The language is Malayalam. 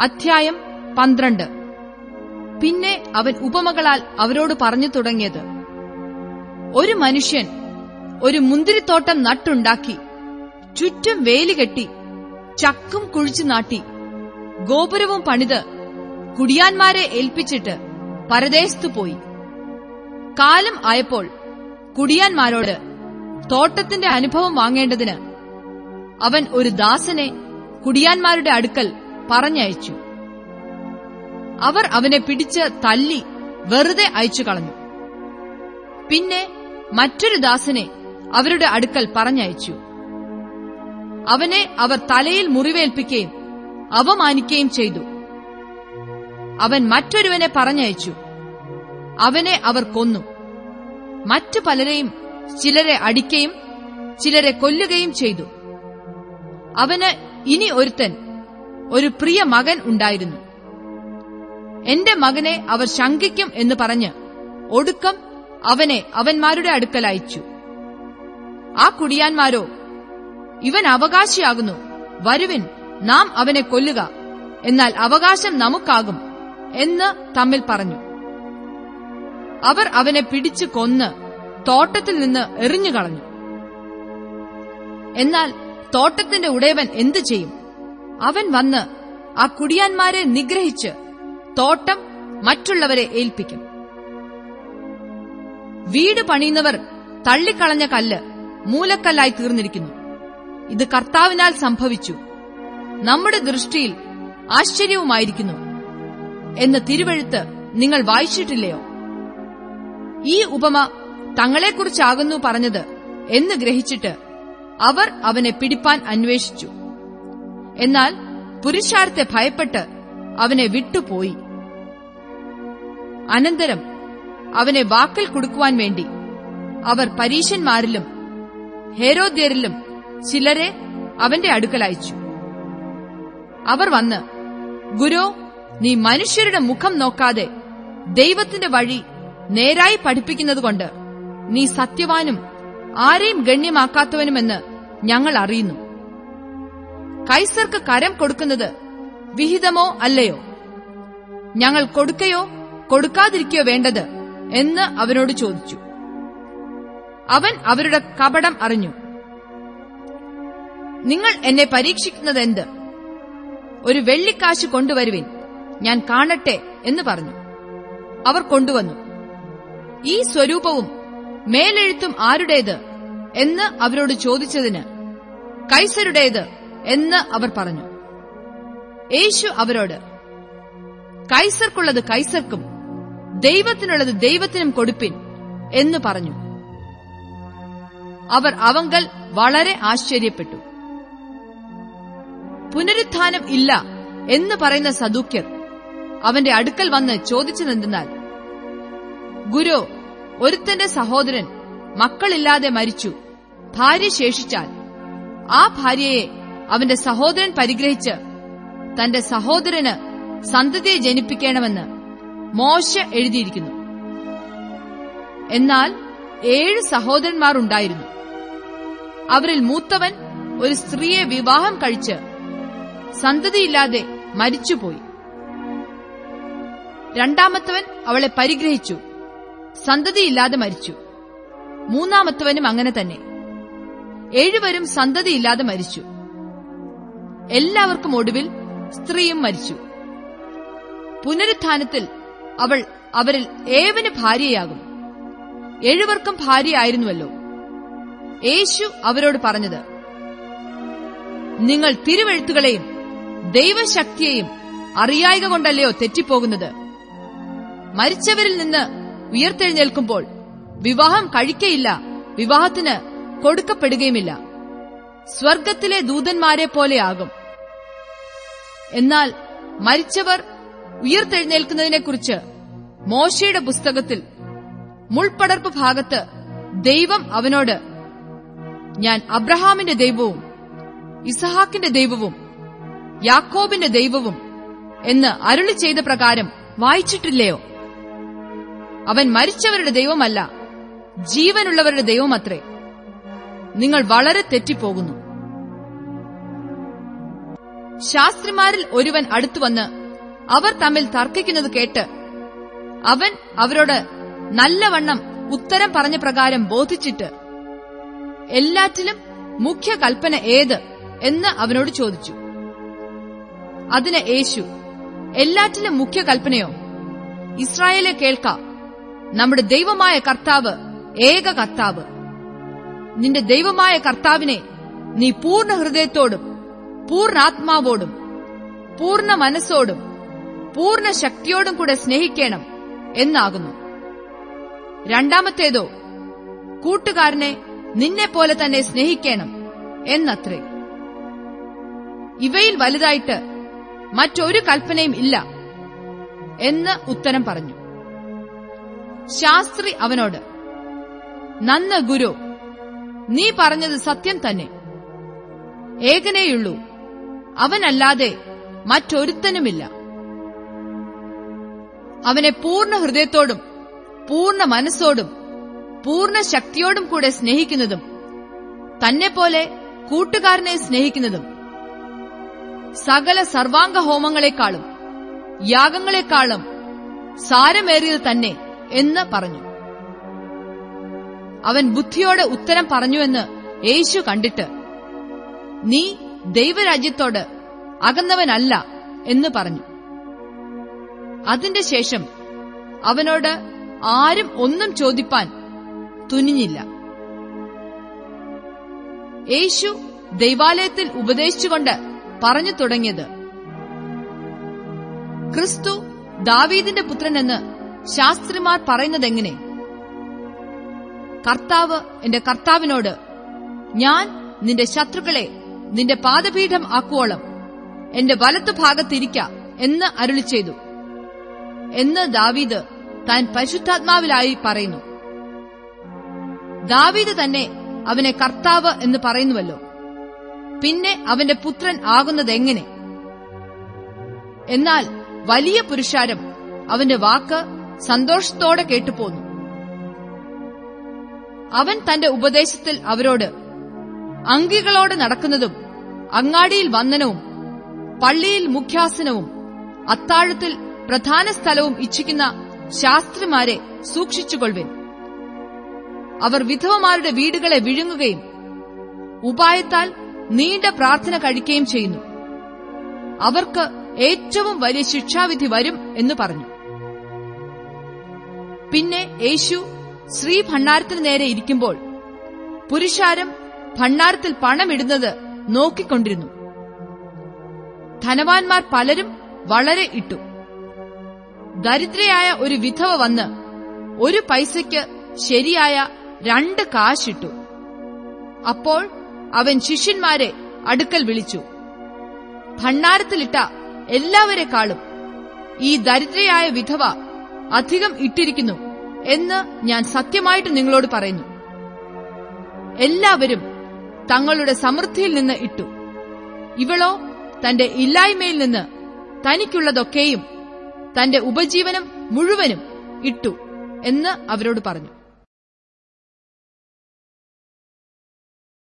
അധ്യായം പന്ത്രണ്ട്. പിന്നെ അവൻ ഉപമകളാൽ അവരോട് പറഞ്ഞു തുടങ്ങിയത് ഒരു മനുഷ്യൻ ഒരു മുന്തിരിത്തോട്ടം നട്ടുണ്ടാക്കി ചുറ്റും വേലുകെട്ടി ചക്കും കുഴിച്ചു നാട്ടി ഗോപുരവും പണിത് കുടിയാന്മാരെ ഏൽപ്പിച്ചിട്ട് പരദേശത്തു പോയി. കാലം ആയപ്പോൾ കുടിയാന്മാരോട് തോട്ടത്തിന്റെ അനുഭവം വാങ്ങേണ്ടതിന് അവൻ ഒരു ദാസനെ കുടിയാന്മാരുടെ അടുക്കൽ പറഞ്ഞയച്ചു. അവർ അവനെ പിടിച്ച് തല്ലി വെറുതെ അയച്ചു കളഞ്ഞു. പിന്നെ മറ്റൊരു ദാസനെ അവരുടെ അടുക്കൽ പറഞ്ഞയച്ചു. അവനെ അവർ തലയിൽ മുറിവേൽപ്പിക്കുകയും അവമാനിക്കുകയും ചെയ്തു. അവൻ മറ്റൊരുവനെ പറഞ്ഞയച്ചു. അവനെ അവർ കൊന്നു. മറ്റു പലരെയും ചിലരെ അടിക്കുകയും ചിലരെ കൊല്ലുകയും ചെയ്തു. അവന് ഇനി ഒരുത്തൻ ഒരു പ്രിയ മകൻ ഉണ്ടായിരുന്നു. എന്റെ മകനെ അവർ ശങ്കിക്കും എന്ന് പറഞ്ഞ് ഒടുക്കം അവനെ അവന്മാരുടെ അടുക്കൽ അയച്ചു ആ കുടിയാന്മാരോ ഇവൻ അവകാശിയാകുന്നു. വരുവിൻ നാം അവനെ കൊല്ലുക. എന്നാൽ അവകാശം നമുക്കാകും എന്ന് തമ്മിൽ പറഞ്ഞു. അവർ അവനെ പിടിച്ചു കൊന്ന് തോട്ടത്തിൽ നിന്ന് എറിഞ്ഞു കളഞ്ഞു എന്നാൽ തോട്ടത്തിന്റെ ഉടയവൻ എന്തു ചെയ്യും? അവൻ വന്ന് ആ കുടിയാന്മാരെ നിഗ്രഹിച്ച് തോട്ടം മറ്റുള്ളവരെ ഏൽപ്പിക്കും. വീട് പണിയുന്നവർ തള്ളിക്കളഞ്ഞ കല്ല് മൂലക്കല്ലായി തീർന്നിരിക്കുന്നു. ഇത് കർത്താവിനാൽ സംഭവിച്ചു. നമ്മുടെ ദൃഷ്ടിയിൽ ആശ്ചര്യവുമായിരിക്കുന്നു എന്ന് തിരുവഴുത്ത് നിങ്ങൾ വായിച്ചിട്ടില്ലയോ? ഈ ഉപമ തങ്ങളെക്കുറിച്ചാകുന്നു പറഞ്ഞത് എന്ന് ഗ്രഹിച്ചിട്ട് അവർ അവനെ പിടിപ്പാൻ അന്വേഷിച്ചു. എന്നാൽ പുരുഷാരത്തെ ഭയപ്പെട്ട് അവനെ വിട്ടുപോയി. അനന്തരം അവനെ വാക്കൽ കൊടുക്കുവാൻ വേണ്ടി അവർ പരീശന്മാരിലും ഹേരോദ്യരിലും ചിലരെ അവന്റെ അടുക്കൽ അയച്ചു. അവർ വന്ന് ഗുരു നീ മനുഷ്യരുടെ മുഖം നോക്കാതെ ദൈവത്തിന്റെ വഴി നേരായി പഠിപ്പിക്കുന്നതുകൊണ്ട് നീ സത്യവാനും ആരെയും ഗണ്യമാക്കാത്തവനുമെന്ന് ഞങ്ങൾ അറിയുന്നു. കൈസർക്ക് കരം കൊടുക്കുന്നത് വിഹിതമോ അല്ലയോ? ഞങ്ങൾ കൊടുക്കയോ കൊടുക്കാതിരിക്കയോ വേണ്ടത് എന്ന് അവനോട് ചോദിച്ചു. അവൻ അവരുടെ കപടം അറിഞ്ഞു. നിങ്ങൾ എന്നെ പരീക്ഷിക്കുന്നത് എന്ത് ഒരു വെള്ളിക്കാശ് കൊണ്ടുവരുവിൻ ഞാൻ കാണട്ടെ എന്ന് പറഞ്ഞു. അവർ കൊണ്ടുവന്നു. ഈ സ്വരൂപവും മേലെഴുത്തും ആരുടേത് എന്ന് അവരോട് ചോദിച്ചതിന് കൈസരുടേത് എന്ന് അവർ പറഞ്ഞു. യേശു അവരോട് കൈസർക്കുള്ളത് കൈസർക്കും ദൈവത്തിനുള്ളത് ദൈവത്തിനും കൊടുപ്പിൻ എന്ന് പറഞ്ഞു. അവർ അവങ്കൽ വളരെ ആശ്ചര്യപ്പെട്ടു. പുനരുത്ഥാനം ഇല്ല എന്ന് പറയുന്ന സദൂക്യർ അവന്റെ അടുക്കൽ വന്ന് ചോദിച്ചതെന്തെന്നാൽ ഗുരു ഒരുത്തന്റെ സഹോദരൻ മക്കളില്ലാതെ മരിച്ചു. ഭാര്യ ശേഷിച്ചാൽ ആ ഭാര്യയെ അവന്റെ സഹോദരൻ പരിഗ്രഹിച്ച് തന്റെ സഹോദരന് സന്തതിയെ ജനിപ്പിക്കണമെന്ന് മോശ എഴുതിയിരിക്കുന്നു. എന്നാൽ ഏഴ് സഹോദരന്മാർ ഉണ്ടായിരുന്നു. അവരിൽ മൂത്തവൻ ഒരു സ്ത്രീയെ വിവാഹം കഴിച്ച് സന്തതിയില്ലാതെ മരിച്ചുപോയി. രണ്ടാമത്തവൻ അവളെ പരിഗ്രഹിച്ചു സന്തതിയില്ലാതെ മരിച്ചു. മൂന്നാമത്തവനും അങ്ങനെ തന്നെ. ഏഴുവരും സന്തതിയില്ലാതെ മരിച്ചു. എല്ലാവർക്കും ഒടുവിൽ സ്ത്രീയും മരിച്ചു. പുനരുത്ഥാനത്തിൽ അവൾ അവരിൽ ഏവന് ഭാര്യയാകും. ഏഴുവർക്കും ഭാര്യയായിരുന്നുവല്ലോ. യേശു അവരോട് പറഞ്ഞത് നിങ്ങൾ തിരുവെഴുത്തുകളെയും ദൈവശക്തിയെയും അറിയായക കൊണ്ടല്ലയോ തെറ്റിപ്പോകുന്നത്? മരിച്ചവരിൽ നിന്ന് ഉയർത്തെഴുന്നേൽക്കുമ്പോൾ വിവാഹം കഴിക്കയില്ല വിവാഹത്തിന് കൊടുക്കപ്പെടുകയുമില്ല. സ്വർഗത്തിലെ ദൂതന്മാരെ പോലെയാകും എന്നാൽ മരിച്ചവർ ഉയർത്തെഴുന്നേൽക്കുന്നതിനെക്കുറിച്ച് മോശയുടെ പുസ്തകത്തിൽ മുൾപ്പടർപ്പ് ഭാഗത്ത് ദൈവം അവനോട് ഞാൻ അബ്രഹാമിന്റെ ദൈവവും ഇസഹാക്കിന്റെ ദൈവവും യാക്കോബിന്റെ ദൈവവും എന്ന് അരുളി ചെയ്ത പ്രകാരം വായിച്ചിട്ടില്ലയോ? അവൻ മരിച്ചവരുടെ ദൈവമല്ല ജീവനുള്ളവരുടെ ദൈവമത്രേ. നിങ്ങൾ വളരെ തെറ്റിപ്പോകുന്നു. ശാസ്ത്രിമാരിൽ ഒരുവൻ അടുത്തുവന്ന് അവർ തമ്മിൽ തർക്കിക്കുന്നത് കേട്ട് അവൻ അവരോട് നല്ലവണ്ണം ഉത്തരം പറഞ്ഞ പ്രകാരം ബോധിച്ചിട്ട് എല്ലാറ്റിലും മുഖ്യ കൽപ്പന ഏത് എന്ന് അവനോട് ചോദിച്ചു. അതിന് യേശു എല്ലാറ്റിലും മുഖ്യ കൽപ്പനയോ? ഇസ്രായേലെ കേൾക്ക നമ്മുടെ ദൈവമായ കർത്താവ് ഏക കർത്താവ്. നിന്റെ ദൈവമായ കർത്താവിനെ നീ പൂർണ ഹൃദയത്തോടും പൂർണാത്മാവോടും പൂർണ മനസ്സോടും പൂർണ ശക്തിയോടും കൂടെ സ്നേഹിക്കണം എന്നാകുന്നു. രണ്ടാമത്തേതോ കൂട്ടുകാരനെ നിന്നെ പോലെ തന്നെ സ്നേഹിക്കണം എന്നത്രേ. ഇവയിൽ വലുതായിട്ട് മറ്റൊരു കൽപ്പനയും ഇല്ല എന്ന് ഉത്തരം പറഞ്ഞു. ശാസ്ത്രി അവനോട് നന്ന് ഗുരു നീ പറഞ്ഞത് സത്യം തന്നെ. ഏകനേയുള്ളൂ അവനല്ലാതെ മറ്റൊരുത്തനുമില്ല. അവനെ പൂർണ ഹൃദയത്തോടും പൂർണ മനസ്സോടും പൂർണ ശക്തിയോടും കൂടെ സ്നേഹിക്കുന്നതും തന്നെ പോലെ കൂട്ടുകാരനെ സ്നേഹിക്കുന്നതും സകല സർവാംഗ ഹോമങ്ങളെക്കാളും യാഗങ്ങളെക്കാളും സാരമേറിയത് തന്നെ എന്ന് പറഞ്ഞു. അവൻ ബുദ്ധിയോടെ ഉത്തരം പറഞ്ഞുവെന്ന് യേശു കണ്ടിട്ട് നീ ദൈവരാജ്യത്തോട് അകന്നവനല്ല എന്ന് പറഞ്ഞു. അതിന്റെ ശേഷം അവനോട് ആരും ഒന്നും ചോദിപ്പാൻ തുനിഞ്ഞില്ല. യേശു ദൈവാലയത്തിൽ ഉപദേശിച്ചുകൊണ്ട് പറഞ്ഞു തുടങ്ങിയത് ക്രിസ്തു ദാവീദിന്റെ പുത്രനെന്ന് ശാസ്ത്രിമാർ പറയുന്നതെങ്ങനെ? കർത്താവ് എന്റെ കർത്താവിനോട് ഞാൻ നിന്റെ ശത്രുക്കളെ നിന്റെ പാദപീഠം ആക്കുവോളം. എന്റെ വലത്തു ഭാഗത്തിരിക്ക എന്ന് അരുളി ചെയ്തു. എന്ന് ദാവീദ് താൻ പരിശുദ്ധാത്മാവിലായി പറയുന്നു. ദാവീദ് തന്നെ അവനെ കർത്താവ് എന്ന് പറയുന്നുവല്ലോ. പിന്നെ അവന്റെ പുത്രൻ ആകുന്നതെങ്ങനെ എന്നാൽ വലിയ പുരുഷാരം അവന്റെ വാക്ക് സന്തോഷത്തോടെ കേട്ടുപോന്നു. അവൻ തന്റെ ഉപദേശത്തിൽ അവരോട് അങ്കികളോടെ നടക്കുന്നതും അങ്ങാടിയിൽ വന്ദനവും പള്ളിയിൽ മുഖ്യാസനവും അത്താഴത്തിൽ പ്രധാന സ്ഥലവും ഇച്ഛിക്കുന്ന ശാസ്ത്രിമാരെ സൂക്ഷിച്ചുകൊള്ളുവിൻ. അവർ വിധവമാരുടെ വീടുകളെ വിഴുങ്ങുകയും ഉപായത്താൽ നീണ്ട പ്രാർത്ഥന കഴിക്കുകയും ചെയ്യുന്നു. അവർക്ക് ഏറ്റവും വലിയ ശിക്ഷാവിധി വരും എന്ന് പറഞ്ഞു. പിന്നെ യേശു ശ്രീ ഭണ്ണാരത്തിന് നേരെ ഇരിക്കുമ്പോൾ പുരുഷാരം ഭണ്ണാരത്തിൽ പണമിടുന്നത് നോക്കിക്കൊണ്ടിരുന്നു. ധനവാന്മാർ പലരും വളരെ ഇട്ടു. ദരിദ്രയായ ഒരു വിധവ വന്ന് ഒരു പൈസയ്ക്ക് ശരിയായ രണ്ട് കാശിട്ടു. അപ്പോൾ അവൻ ശിഷ്യന്മാരെ അടുക്കൽ വിളിച്ചു. ഭണ്ണാരത്തിലിട്ട എല്ലാവരെക്കാളും ഈ ദരിദ്രയായ വിധവ അധികം ഇട്ടിരിക്കുന്നു എന്ന് ഞാൻ സത്യമായിട്ട് നിങ്ങളോട് പറയുന്നു. എല്ലാവരും തങ്ങളുടെ സമൃദ്ധിയിൽ നിന്ന് ഇട്ടു. ഇവളോ തന്റെ ഇല്ലായ്മയിൽ നിന്ന് തനിക്കുള്ളതൊക്കെയും തന്റെ ഉപജീവനം മുഴുവനും ഇട്ടു എന്ന് അവരോട് പറഞ്ഞു.